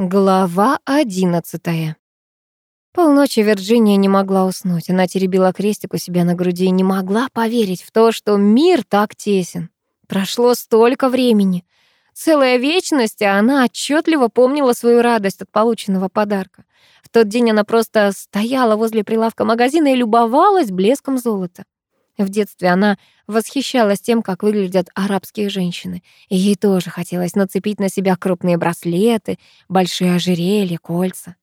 Глава одиннадцатая. Полночи Вирджиния не могла уснуть. Она теребила крестик у себя на груди и не могла поверить в то, что мир так тесен. Прошло столько времени. Целая вечность, а она отчетливо помнила свою радость от полученного подарка. В тот день она просто стояла возле прилавка магазина и любовалась блеском золота. В детстве она восхищалась тем, как выглядят арабские женщины. И ей тоже хотелось нацепить на себя крупные браслеты, большие ожерелья, кольца.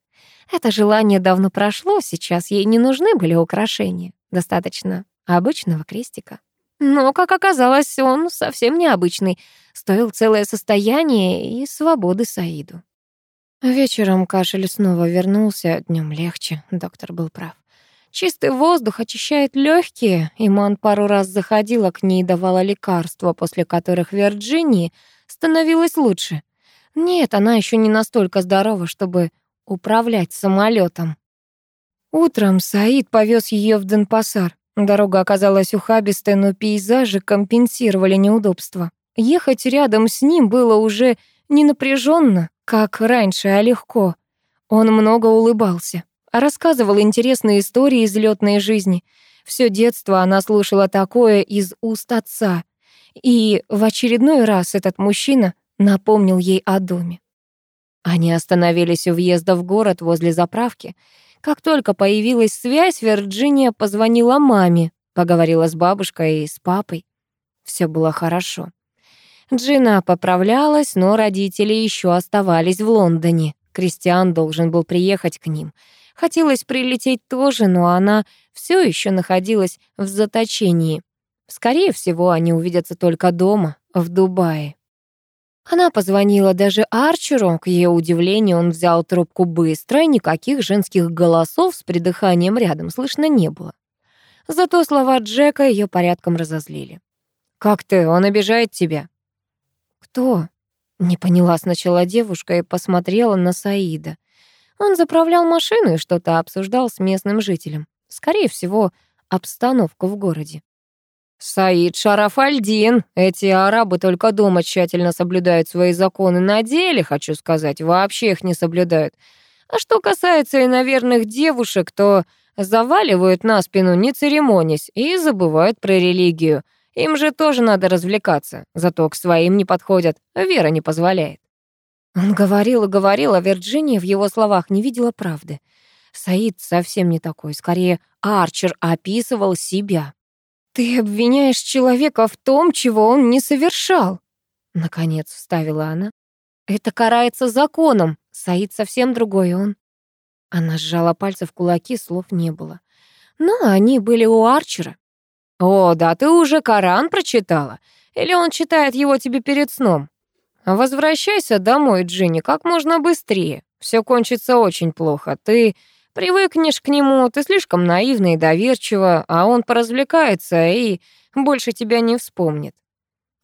Это желание давно прошло, сейчас ей не нужны были украшения. Достаточно обычного крестика. Но, как оказалось, он совсем необычный. Стоил целое состояние и свободы Саиду. Вечером кашель снова вернулся, днем легче, доктор был прав. Чистый воздух очищает легкие, и Ман пару раз заходила к ней и давала лекарства, после которых Вирджинии становилось лучше. Нет, она еще не настолько здорова, чтобы управлять самолетом. Утром Саид повез ее в Денпасар. Дорога оказалась ухабистой, но пейзажи компенсировали неудобства. Ехать рядом с ним было уже не напряженно, как раньше, а легко. Он много улыбался рассказывал интересные истории из лётной жизни. Всё детство она слушала такое из уст отца. И в очередной раз этот мужчина напомнил ей о доме. Они остановились у въезда в город возле заправки. Как только появилась связь, Вирджиния позвонила маме, поговорила с бабушкой и с папой. Всё было хорошо. Джина поправлялась, но родители ещё оставались в Лондоне. Кристиан должен был приехать к ним. Хотелось прилететь тоже, но она все еще находилась в заточении. Скорее всего, они увидятся только дома, в Дубае. Она позвонила даже Арчеру. К ее удивлению, он взял трубку быстро, и никаких женских голосов с придыханием рядом слышно не было. Зато слова Джека ее порядком разозлили. «Как ты? Он обижает тебя?» «Кто?» — не поняла сначала девушка и посмотрела на Саида. Он заправлял машину и что-то обсуждал с местным жителем. Скорее всего, обстановку в городе. «Саид Шарафальдин, эти арабы только дома тщательно соблюдают свои законы, на деле, хочу сказать, вообще их не соблюдают. А что касается иноверных девушек, то заваливают на спину, не церемонясь, и забывают про религию. Им же тоже надо развлекаться, зато к своим не подходят, вера не позволяет. Он говорил и говорил, а Вирджиния в его словах не видела правды. Саид совсем не такой, скорее Арчер описывал себя. «Ты обвиняешь человека в том, чего он не совершал», — наконец вставила она. «Это карается законом. Саид совсем другой он». Она сжала пальцы в кулаки, слов не было. Но они были у Арчера. «О, да ты уже Коран прочитала? Или он читает его тебе перед сном?» «Возвращайся домой, Джинни, как можно быстрее. Все кончится очень плохо. Ты привыкнешь к нему, ты слишком наивна и доверчива, а он поразвлекается и больше тебя не вспомнит».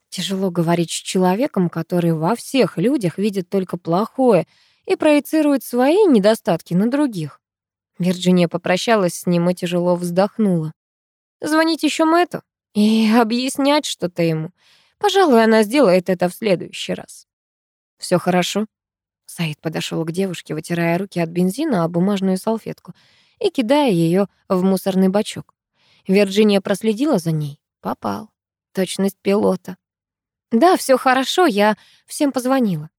Тяжело говорить с человеком, который во всех людях видит только плохое и проецирует свои недостатки на других. Вирджиния попрощалась с ним и тяжело вздохнула. Звонить еще Мэтту и объяснять что-то ему — Пожалуй, она сделает это в следующий раз. Все хорошо?» Саид подошел к девушке, вытирая руки от бензина о бумажную салфетку и кидая ее в мусорный бачок. Вирджиния проследила за ней. Попал. Точность пилота. «Да, все хорошо, я всем позвонила».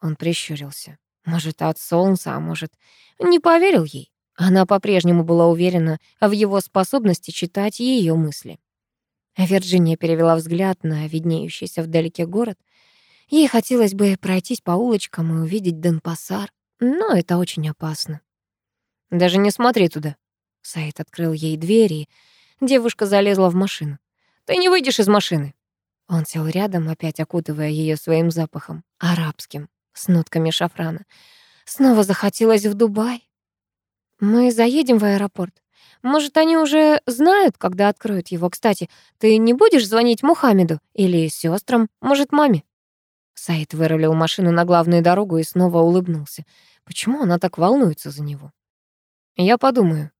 Он прищурился. Может, от солнца, а может, не поверил ей. Она по-прежнему была уверена в его способности читать ее мысли. Вирджиния перевела взгляд на виднеющийся вдалеке город. Ей хотелось бы пройтись по улочкам и увидеть Денпасар, но это очень опасно. «Даже не смотри туда». Саид открыл ей дверь, и девушка залезла в машину. «Ты не выйдешь из машины». Он сел рядом, опять окутывая ее своим запахом, арабским, с нотками шафрана. Снова захотелось в Дубай. «Мы заедем в аэропорт?» Может, они уже знают, когда откроют его. Кстати, ты не будешь звонить Мухаммеду или сестрам, может, маме?» Саид вырулил машину на главную дорогу и снова улыбнулся. Почему она так волнуется за него? «Я подумаю».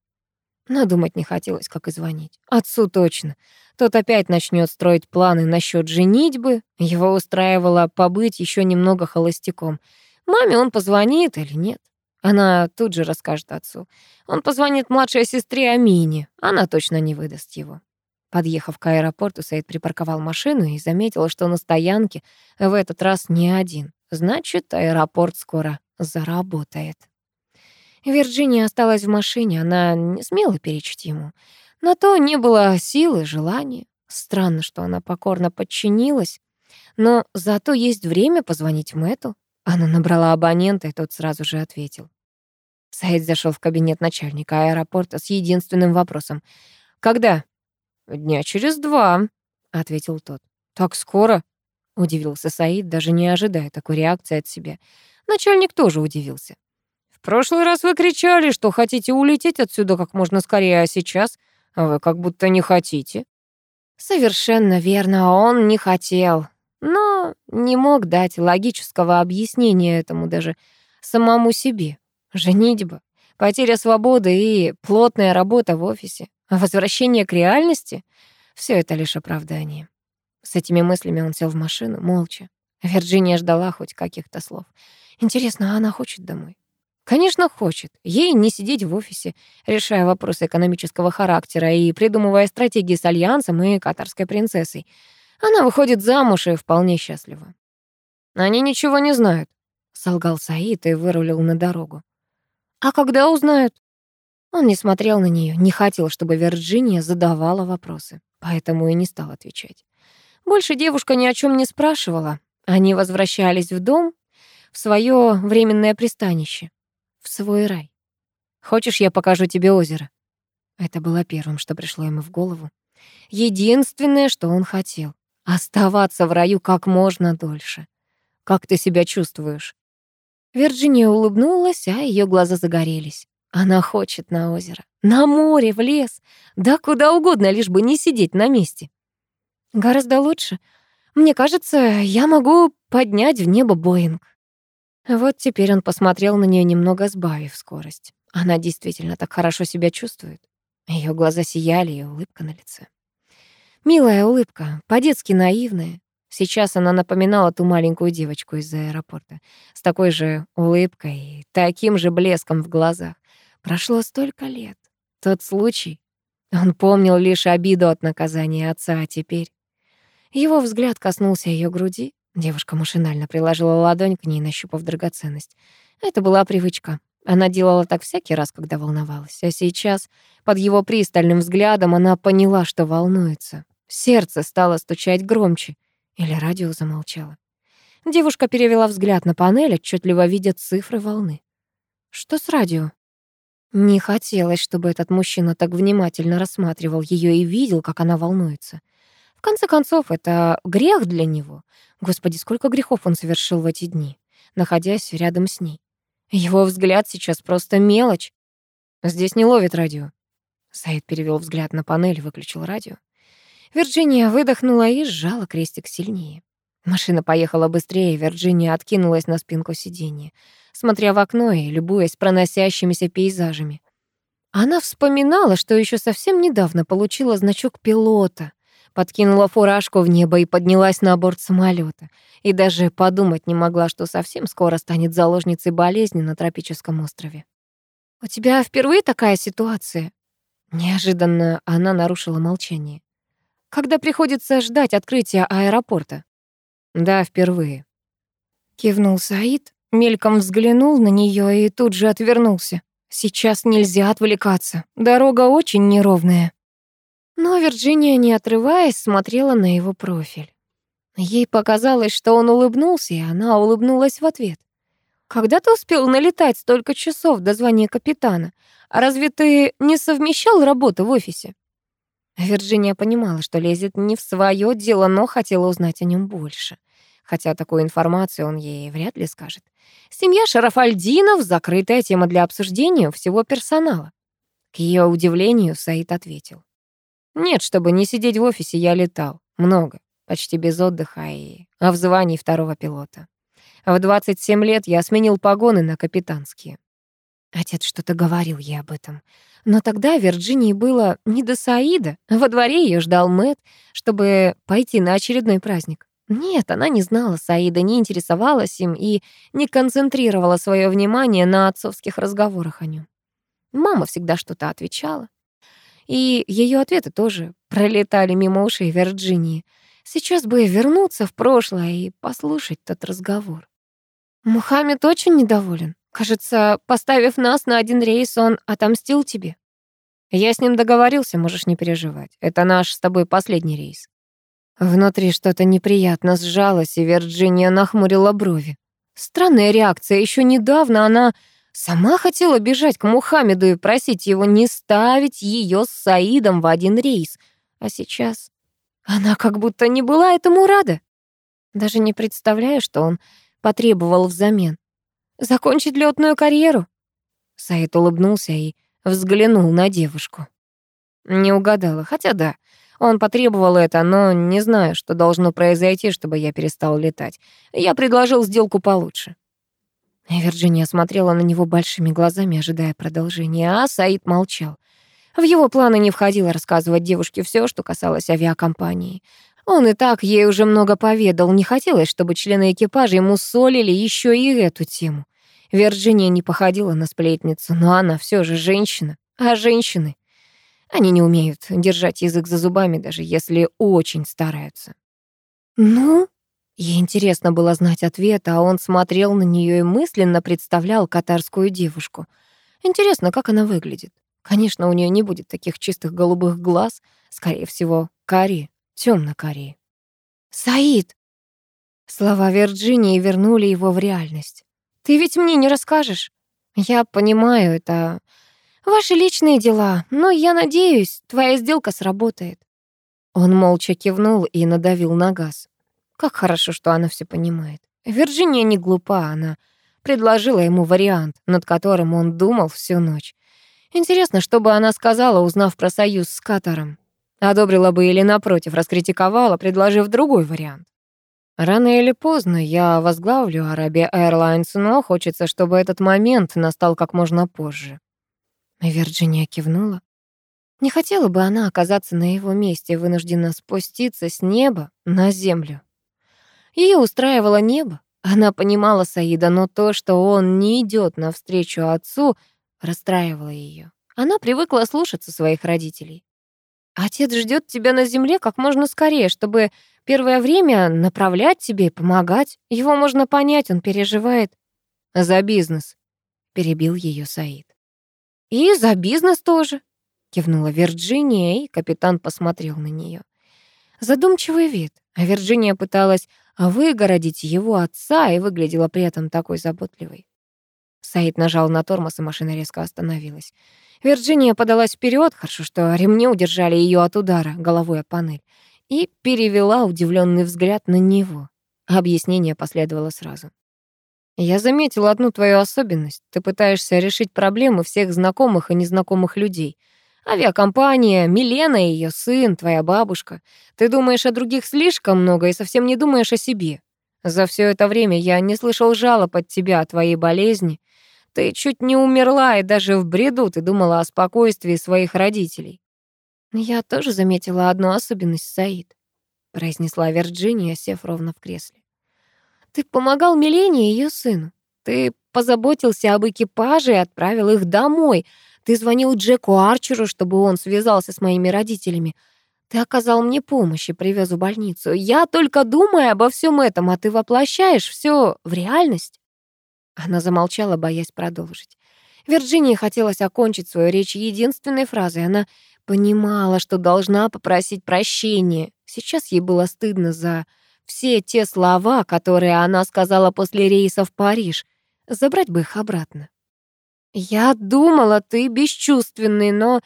Но думать не хотелось, как и звонить. Отцу точно. Тот опять начнет строить планы насчет женитьбы. Его устраивало побыть еще немного холостяком. Маме он позвонит или нет? Она тут же расскажет отцу. Он позвонит младшей сестре Амине. Она точно не выдаст его. Подъехав к аэропорту, Саид припарковал машину и заметил, что на стоянке в этот раз не один. Значит, аэропорт скоро заработает. Вирджиния осталась в машине, она не смела перечить ему. На то не было силы, желания. Странно, что она покорно подчинилась. Но зато есть время позвонить Мэту. Она набрала абонента, и тот сразу же ответил. Саид зашел в кабинет начальника аэропорта с единственным вопросом. «Когда?» «Дня через два», — ответил тот. «Так скоро?» — удивился Саид, даже не ожидая такой реакции от себя. Начальник тоже удивился. «В прошлый раз вы кричали, что хотите улететь отсюда как можно скорее, а сейчас вы как будто не хотите». Совершенно верно, он не хотел, но не мог дать логического объяснения этому даже самому себе. Женитьба, потеря свободы и плотная работа в офисе. Возвращение к реальности — все это лишь оправдание. С этими мыслями он сел в машину, молча. Вирджиния ждала хоть каких-то слов. Интересно, а она хочет домой? Конечно, хочет. Ей не сидеть в офисе, решая вопросы экономического характера и придумывая стратегии с Альянсом и катарской принцессой. Она выходит замуж и вполне счастлива. «Они ничего не знают», — солгал Саид и вырулил на дорогу. «А когда узнают?» Он не смотрел на нее, не хотел, чтобы Вирджиния задавала вопросы, поэтому и не стал отвечать. Больше девушка ни о чем не спрашивала. Они возвращались в дом, в свое временное пристанище, в свой рай. «Хочешь, я покажу тебе озеро?» Это было первым, что пришло ему в голову. Единственное, что он хотел — оставаться в раю как можно дольше. «Как ты себя чувствуешь?» Вирджиния улыбнулась, а ее глаза загорелись. Она хочет на озеро, на море, в лес, да куда угодно, лишь бы не сидеть на месте. Гораздо лучше. Мне кажется, я могу поднять в небо Боинг. Вот теперь он посмотрел на нее немного сбавив скорость. Она действительно так хорошо себя чувствует. Ее глаза сияли, и улыбка на лице. Милая улыбка, по-детски наивная. Сейчас она напоминала ту маленькую девочку из аэропорта с такой же улыбкой и таким же блеском в глазах. Прошло столько лет. Тот случай. Он помнил лишь обиду от наказания отца, а теперь... Его взгляд коснулся ее груди. Девушка машинально приложила ладонь к ней, нащупав драгоценность. Это была привычка. Она делала так всякий раз, когда волновалась. А сейчас, под его пристальным взглядом, она поняла, что волнуется. Сердце стало стучать громче. Или радио замолчало. Девушка перевела взгляд на панель, отчетливо видя цифры волны. «Что с радио?» Не хотелось, чтобы этот мужчина так внимательно рассматривал ее и видел, как она волнуется. В конце концов, это грех для него. Господи, сколько грехов он совершил в эти дни, находясь рядом с ней. Его взгляд сейчас просто мелочь. Здесь не ловит радио. Саид перевел взгляд на панель и выключил радио. Вирджиния выдохнула и сжала крестик сильнее. Машина поехала быстрее, Вирджиния откинулась на спинку сиденья, смотря в окно и любуясь проносящимися пейзажами. Она вспоминала, что еще совсем недавно получила значок пилота, подкинула фуражку в небо и поднялась на борт самолета, и даже подумать не могла, что совсем скоро станет заложницей болезни на тропическом острове. «У тебя впервые такая ситуация?» Неожиданно она нарушила молчание. «Когда приходится ждать открытия аэропорта?» Да, впервые. Кивнул Саид, мельком взглянул на нее и тут же отвернулся. Сейчас нельзя отвлекаться. Дорога очень неровная. Но Вирджиния, не отрываясь, смотрела на его профиль. Ей показалось, что он улыбнулся, и она улыбнулась в ответ. «Когда ты успел налетать столько часов до звания капитана? А разве ты не совмещал работу в офисе?» Вирджиния понимала, что лезет не в свое дело, но хотела узнать о нем больше. Хотя такую информацию он ей вряд ли скажет. Семья Шарафальдинов — закрытая тема для обсуждения всего персонала. К ее удивлению Саид ответил. «Нет, чтобы не сидеть в офисе, я летал. Много. Почти без отдыха и... В звании второго пилота. В 27 лет я сменил погоны на капитанские. Отец что-то говорил ей об этом. Но тогда Вирджинии было не до Саида. Во дворе ее ждал Мэт, чтобы пойти на очередной праздник. Нет, она не знала Саида, не интересовалась им и не концентрировала свое внимание на отцовских разговорах о нем. Мама всегда что-то отвечала. И ее ответы тоже пролетали мимо ушей Вирджинии. Сейчас бы вернуться в прошлое и послушать тот разговор. Мухаммед очень недоволен. Кажется, поставив нас на один рейс, он отомстил тебе. Я с ним договорился, можешь не переживать. Это наш с тобой последний рейс. Внутри что-то неприятно сжалось, и Вирджиния нахмурила брови. Странная реакция. Еще недавно она Сама хотела бежать к Мухаммеду и просить его не ставить ее с Саидом в один рейс. А сейчас она как будто не была этому рада. Даже не представляю, что он потребовал взамен. Закончить летную карьеру? Саид улыбнулся и взглянул на девушку. Не угадала, хотя да, он потребовал это, но не знаю, что должно произойти, чтобы я перестал летать. Я предложил сделку получше. Вирджиния смотрела на него большими глазами, ожидая продолжения, а Саид молчал. В его планы не входило рассказывать девушке все, что касалось авиакомпании. Он и так ей уже много поведал, не хотелось, чтобы члены экипажа ему солили еще и эту тему. Вирджиния не походила на сплетницу, но она все же женщина. А женщины, они не умеют держать язык за зубами, даже если очень стараются. «Ну?» Ей интересно было знать ответ, а он смотрел на нее и мысленно представлял катарскую девушку. Интересно, как она выглядит. Конечно, у нее не будет таких чистых голубых глаз, скорее всего, карие, темно-карие. «Саид!» Слова Вирджинии вернули его в реальность. «Ты ведь мне не расскажешь?» «Я понимаю, это ваши личные дела, но я надеюсь, твоя сделка сработает». Он молча кивнул и надавил на газ. Как хорошо, что она все понимает. Вирджиния не глупа, она предложила ему вариант, над которым он думал всю ночь. Интересно, что бы она сказала, узнав про союз с Катаром. Одобрила бы или, напротив, раскритиковала, предложив другой вариант. Рано или поздно я возглавлю Arabia Airlines, но хочется, чтобы этот момент настал как можно позже. Вирджиния кивнула. Не хотела бы она оказаться на его месте, вынуждена спуститься с неба на землю. Ее устраивало небо. Она понимала Саида, но то, что он не идет навстречу отцу, расстраивало ее. Она привыкла слушаться своих родителей. Отец ждет тебя на земле как можно скорее, чтобы первое время направлять тебе и помогать. Его можно понять, он переживает. За бизнес, перебил ее Саид. И за бизнес тоже, кивнула Вирджиния, и капитан посмотрел на нее. Задумчивый вид, а Вирджиния пыталась выгородить его отца и выглядела при этом такой заботливой. Саид нажал на тормоз, и машина резко остановилась. Вирджиния подалась вперед, хорошо, что ремни удержали ее от удара головой о панель, и перевела удивленный взгляд на него. Объяснение последовало сразу. «Я заметила одну твою особенность. Ты пытаешься решить проблемы всех знакомых и незнакомых людей — Авиакомпания, Милена и ее сын, твоя бабушка. Ты думаешь о других слишком много и совсем не думаешь о себе. За все это время я не слышал жалоб от тебя о твоей болезни. Ты чуть не умерла, и даже в бреду ты думала о спокойствии своих родителей. Я тоже заметила одну особенность, Саид, произнесла Вирджиния, сев ровно в кресле. Ты помогал Милене и ее сыну. Ты позаботился об экипаже и отправил их домой — ты звонил Джеку Арчеру, чтобы он связался с моими родителями. Ты оказал мне помощь и привез в больницу. Я только думаю обо всем этом, а ты воплощаешь все в реальность». Она замолчала, боясь продолжить. Вирджинии хотелось окончить свою речь единственной фразой. Она понимала, что должна попросить прощения. Сейчас ей было стыдно за все те слова, которые она сказала после рейса в Париж. Забрать бы их обратно. «Я думала, ты бесчувственный, но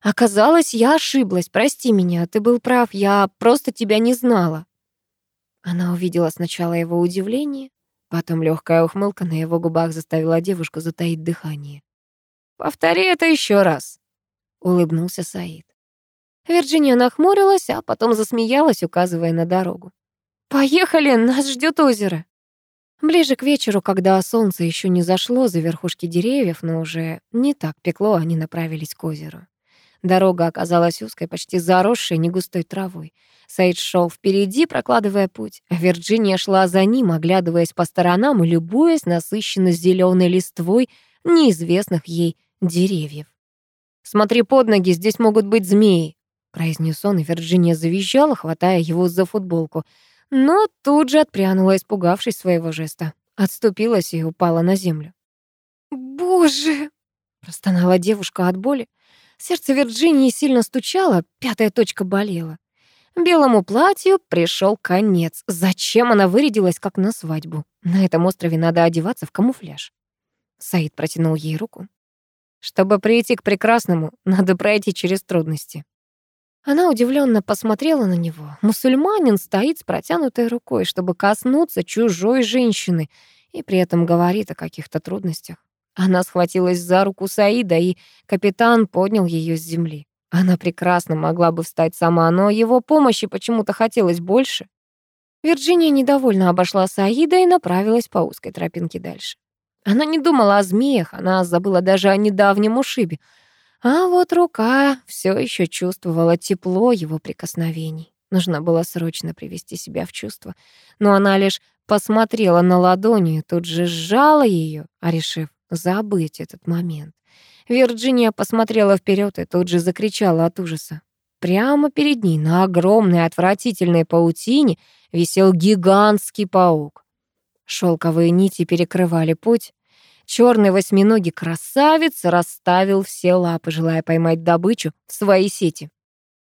оказалось, я ошиблась. Прости меня, ты был прав, я просто тебя не знала». Она увидела сначала его удивление, потом легкая ухмылка на его губах заставила девушку затаить дыхание. «Повтори это еще раз», — улыбнулся Саид. Вирджиния нахмурилась, а потом засмеялась, указывая на дорогу. «Поехали, нас ждет озеро». Ближе к вечеру, когда солнце еще не зашло за верхушки деревьев, но уже не так пекло, они направились к озеру. Дорога оказалась узкой, почти заросшей негустой травой. Саид шел впереди, прокладывая путь, Вирджиния шла за ним, оглядываясь по сторонам и любуясь насыщенно зеленой листвой неизвестных ей деревьев. «Смотри под ноги, здесь могут быть змеи», — произнес он, и Вирджиния завизжала, хватая его за футболку. Но тут же отпрянула, испугавшись своего жеста. Отступилась и упала на землю. «Боже!» — простонала девушка от боли. Сердце Вирджинии сильно стучало, пятая точка болела. Белому платью пришел конец. Зачем она вырядилась, как на свадьбу? На этом острове надо одеваться в камуфляж. Саид протянул ей руку. Чтобы прийти к прекрасному, надо пройти через трудности. Она удивленно посмотрела на него. Мусульманин стоит с протянутой рукой, чтобы коснуться чужой женщины, и при этом говорит о каких-то трудностях. Она схватилась за руку Саида, и капитан поднял ее с земли. Она прекрасно могла бы встать сама, но его помощи почему-то хотелось больше. Вирджиния недовольно обошла Саида и направилась по узкой тропинке дальше. Она не думала о змеях, она забыла даже о недавнем ушибе. А вот рука все еще чувствовала тепло его прикосновений. Нужно было срочно привести себя в чувство. Но она лишь посмотрела на ладони и тут же сжала ее, а решив, забыть этот момент. Вирджиния посмотрела вперед и тут же закричала от ужаса. Прямо перед ней на огромной отвратительной паутине висел гигантский паук. Шелковые нити перекрывали путь. Черный восьминогий красавец расставил все лапы, желая поймать добычу в свои сети.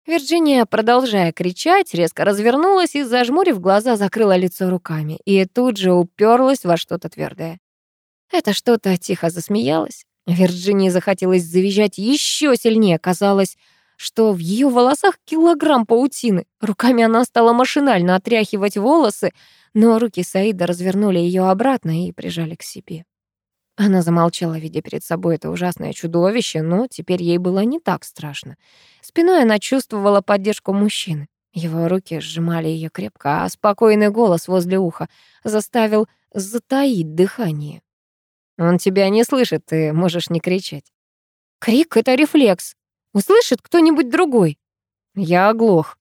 Вирджиния, продолжая кричать, резко развернулась и, зажмурив глаза, закрыла лицо руками и тут же уперлась во что-то твердое. Это что-то тихо засмеялось. Вирджинии захотелось завизжать еще сильнее. Казалось, что в ее волосах килограмм паутины. Руками она стала машинально отряхивать волосы, но руки Саида развернули ее обратно и прижали к себе. Она замолчала, видя перед собой это ужасное чудовище, но теперь ей было не так страшно. Спиной она чувствовала поддержку мужчины. Его руки сжимали ее крепко, а спокойный голос возле уха заставил затаить дыхание. Он тебя не слышит, ты можешь не кричать. Крик — это рефлекс. Услышит кто-нибудь другой. Я оглох.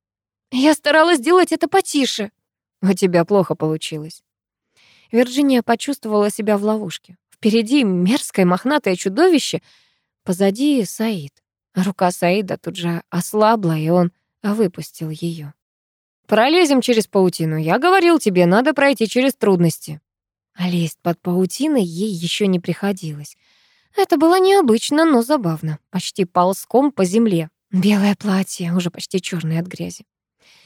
Я старалась сделать это потише. У тебя плохо получилось. Вирджиния почувствовала себя в ловушке. Впереди мерзкое мохнатое чудовище, позади Саид. Рука Саида тут же ослабла, и он выпустил ее. «Пролезем через паутину. Я говорил тебе, надо пройти через трудности». А лезть под паутиной ей еще не приходилось. Это было необычно, но забавно. Почти ползком по земле. Белое платье, уже почти черное от грязи.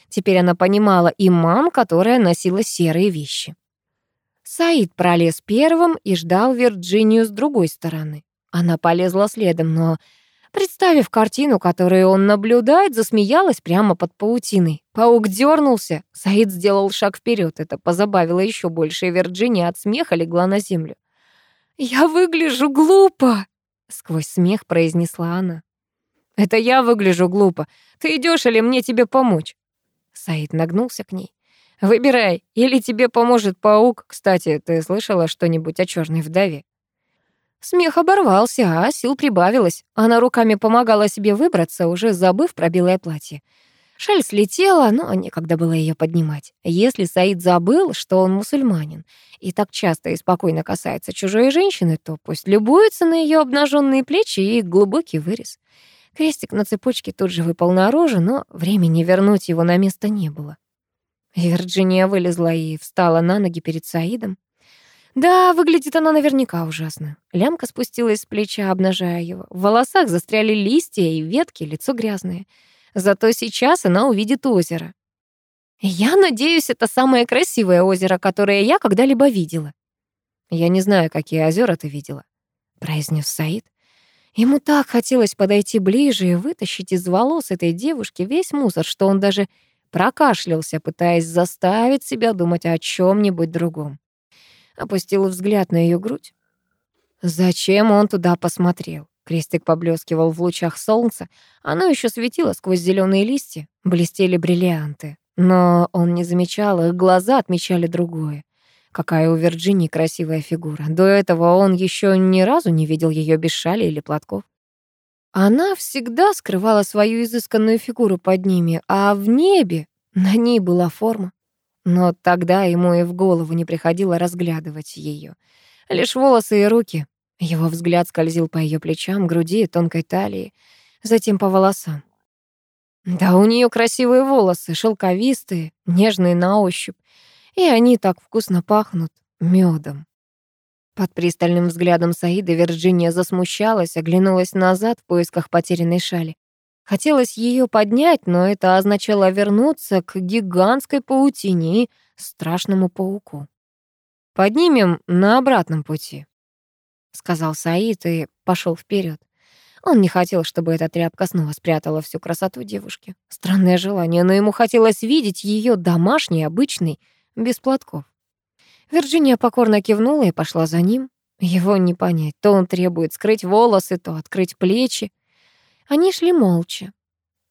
Теперь она понимала и мам, которая носила серые вещи. Саид пролез первым и ждал Вирджинию с другой стороны. Она полезла следом, но Представив картину, которую он наблюдает, засмеялась прямо под паутиной. Паук дернулся, Саид сделал шаг вперед. Это позабавило еще больше, и Вирджиния от смеха легла на землю. «Я выгляжу глупо!» — сквозь смех произнесла она. «Это я выгляжу глупо. Ты идешь или мне тебе помочь?» Саид нагнулся к ней. «Выбирай, или тебе поможет паук. Кстати, ты слышала что-нибудь о черной вдове?» Смех оборвался, а сил прибавилось. Она руками помогала себе выбраться, уже забыв про белое платье. Шаль слетела, но некогда было ее поднимать. Если Саид забыл, что он мусульманин, и так часто и спокойно касается чужой женщины, то пусть любуется на ее обнаженные плечи и глубокий вырез. Крестик на цепочке тут же выпал наружу, но времени вернуть его на место не было. Вирджиния вылезла и встала на ноги перед Саидом. Да, выглядит она наверняка ужасно. Лямка спустилась с плеча, обнажая его. В волосах застряли листья и ветки, лицо грязное. Зато сейчас она увидит озеро. Я надеюсь, это самое красивое озеро, которое я когда-либо видела. Я не знаю, какие озера ты видела, произнес Саид. Ему так хотелось подойти ближе и вытащить из волос этой девушки весь мусор, что он даже прокашлялся, пытаясь заставить себя думать о чем нибудь другом опустил взгляд на ее грудь. Зачем он туда посмотрел? Крестик поблескивал в лучах солнца, оно еще светило сквозь зеленые листья, блестели бриллианты. Но он не замечал, их глаза отмечали другое. Какая у Вирджинии красивая фигура. До этого он еще ни разу не видел ее без шали или платков. Она всегда скрывала свою изысканную фигуру под ними, а в небе на ней была форма. Но тогда ему и в голову не приходило разглядывать ее. Лишь волосы и руки. Его взгляд скользил по ее плечам, груди, тонкой талии, затем по волосам. Да, у нее красивые волосы, шелковистые, нежные на ощупь, и они так вкусно пахнут медом. Под пристальным взглядом Саида Вирджиния засмущалась, оглянулась назад в поисках потерянной шали. Хотелось ее поднять, но это означало вернуться к гигантской паутине и страшному пауку. «Поднимем на обратном пути», — сказал Саид и пошел вперед. Он не хотел, чтобы эта тряпка снова спрятала всю красоту девушки. Странное желание, но ему хотелось видеть ее домашней, обычной, без платков. Вирджиния покорно кивнула и пошла за ним. Его не понять. То он требует скрыть волосы, то открыть плечи. Они шли молча.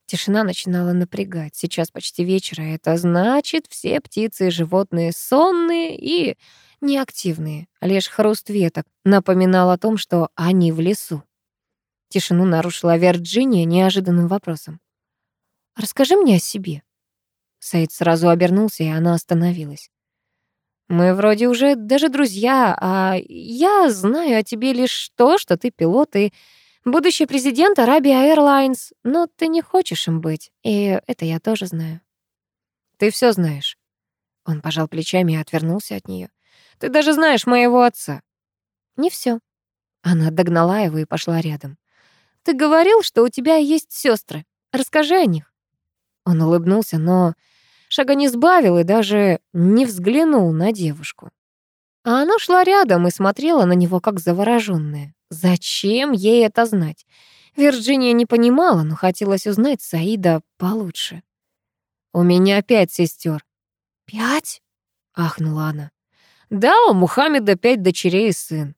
Тишина начинала напрягать. Сейчас почти вечер, а это значит, все птицы и животные сонные и неактивные. Лишь хруст веток напоминал о том, что они в лесу. Тишину нарушила Вирджиния неожиданным вопросом. «Расскажи мне о себе». Саид сразу обернулся, и она остановилась. «Мы вроде уже даже друзья, а я знаю о тебе лишь то, что ты пилот и будущий президент Arabia Airlines, но ты не хочешь им быть, и это я тоже знаю. Ты все знаешь. Он пожал плечами и отвернулся от нее. Ты даже знаешь моего отца. Не все. Она догнала его и пошла рядом. Ты говорил, что у тебя есть сестры. Расскажи о них. Он улыбнулся, но шага не сбавил и даже не взглянул на девушку. А она шла рядом и смотрела на него как заворожённая. Зачем ей это знать? Вирджиния не понимала, но хотелось узнать Саида получше. «У меня пять сестер. «Пять?» — ахнула она. «Да, у Мухаммеда пять дочерей и сын».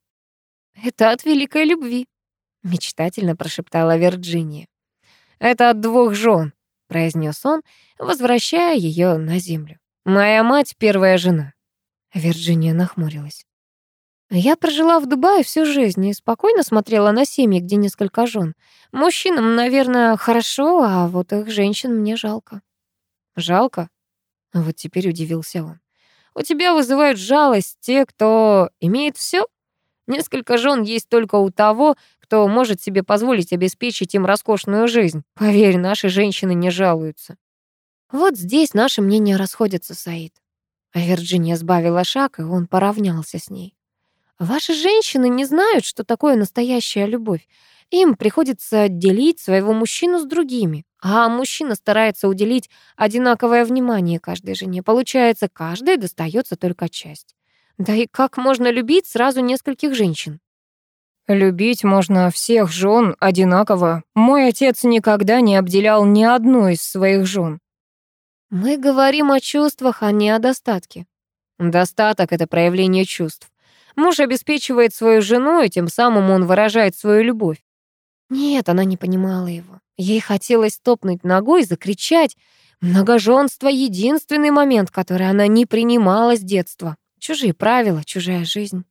«Это от великой любви», — мечтательно прошептала Вирджиния. «Это от двух жен», — произнес он, возвращая ее на землю. «Моя мать — первая жена». Вирджиния нахмурилась. Я прожила в Дубае всю жизнь и спокойно смотрела на семьи, где несколько жен. Мужчинам, наверное, хорошо, а вот их женщин мне жалко. Жалко? Вот теперь удивился он. У тебя вызывают жалость те, кто имеет все? Несколько жен есть только у того, кто может себе позволить обеспечить им роскошную жизнь. Поверь, наши женщины не жалуются. Вот здесь наши мнения расходятся, Саид. А Вирджиния сбавила шаг, и он поравнялся с ней. Ваши женщины не знают, что такое настоящая любовь. Им приходится делить своего мужчину с другими, а мужчина старается уделить одинаковое внимание каждой жене. Получается, каждой достается только часть. Да и как можно любить сразу нескольких женщин? Любить можно всех жен одинаково. Мой отец никогда не обделял ни одну из своих жен. Мы говорим о чувствах, а не о достатке. Достаток — это проявление чувств. Муж обеспечивает свою жену, и тем самым он выражает свою любовь. Нет, она не понимала его. Ей хотелось топнуть ногой и закричать. Многоженство — единственный момент, который она не принимала с детства. Чужие правила, чужая жизнь.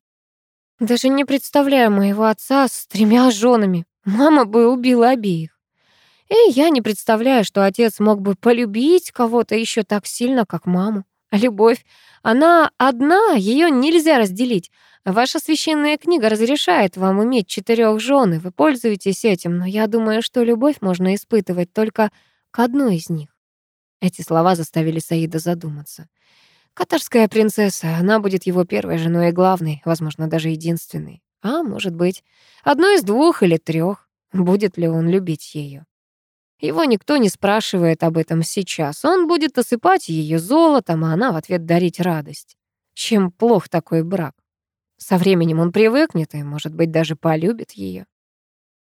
Даже не представляю моего отца с тремя женами. Мама бы убила обеих. И я не представляю, что отец мог бы полюбить кого-то еще так сильно, как маму. А любовь, она одна, ее нельзя разделить. Ваша священная книга разрешает вам иметь четырех жен, и вы пользуетесь этим, но я думаю, что любовь можно испытывать только к одной из них. Эти слова заставили Саида задуматься. Катарская принцесса, она будет его первой женой и главной, возможно, даже единственной. А может быть, одной из двух или трех. Будет ли он любить ее? Его никто не спрашивает об этом сейчас. Он будет осыпать ее золотом, а она в ответ дарить радость. Чем плох такой брак? Со временем он привыкнет и, может быть, даже полюбит ее.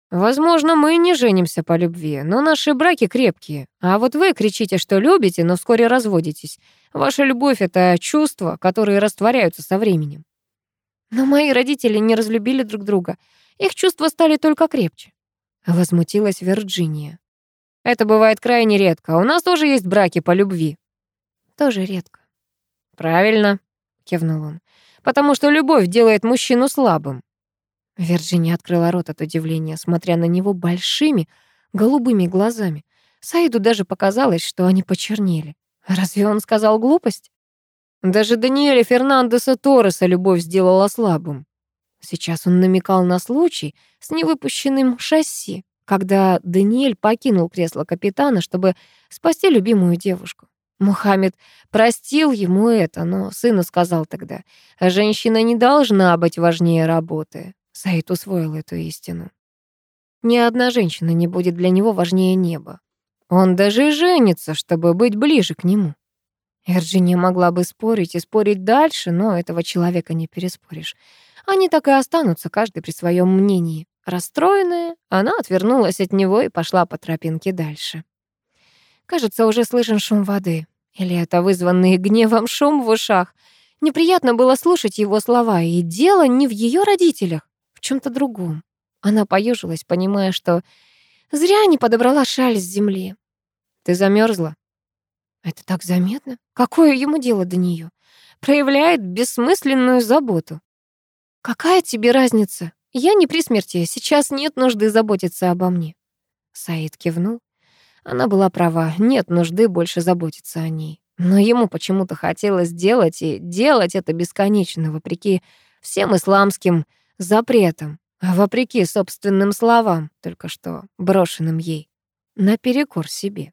Возможно, мы не женимся по любви, но наши браки крепкие. А вот вы кричите, что любите, но вскоре разводитесь. Ваша любовь — это чувства, которые растворяются со временем. Но мои родители не разлюбили друг друга. Их чувства стали только крепче. Возмутилась Вирджиния. Это бывает крайне редко. У нас тоже есть браки по любви. Тоже редко. Правильно, кивнул он потому что любовь делает мужчину слабым. Вирджиния открыла рот от удивления, смотря на него большими голубыми глазами. Саиду даже показалось, что они почернели. Разве он сказал глупость? Даже Даниэля Фернандеса Торреса любовь сделала слабым. Сейчас он намекал на случай с невыпущенным шасси, когда Даниэль покинул кресло капитана, чтобы спасти любимую девушку. Мухаммед простил ему это, но сыну сказал тогда, «Женщина не должна быть важнее работы». Саид усвоил эту истину. Ни одна женщина не будет для него важнее неба. Он даже женится, чтобы быть ближе к нему. Вирджиния могла бы спорить и спорить дальше, но этого человека не переспоришь. Они так и останутся, каждый при своем мнении. Расстроенная, она отвернулась от него и пошла по тропинке дальше. Кажется, уже слышен шум воды. Или это вызванный гневом шум в ушах. Неприятно было слушать его слова, и дело не в ее родителях, в чем то другом. Она поежилась, понимая, что зря не подобрала шаль с земли. «Ты замерзла? Это так заметно. Какое ему дело до нее? Проявляет бессмысленную заботу. «Какая тебе разница? Я не при смерти, сейчас нет нужды заботиться обо мне». Саид кивнул. Она была права, нет нужды больше заботиться о ней. Но ему почему-то хотелось делать, и делать это бесконечно, вопреки всем исламским запретам, а вопреки собственным словам, только что брошенным ей, наперекор себе.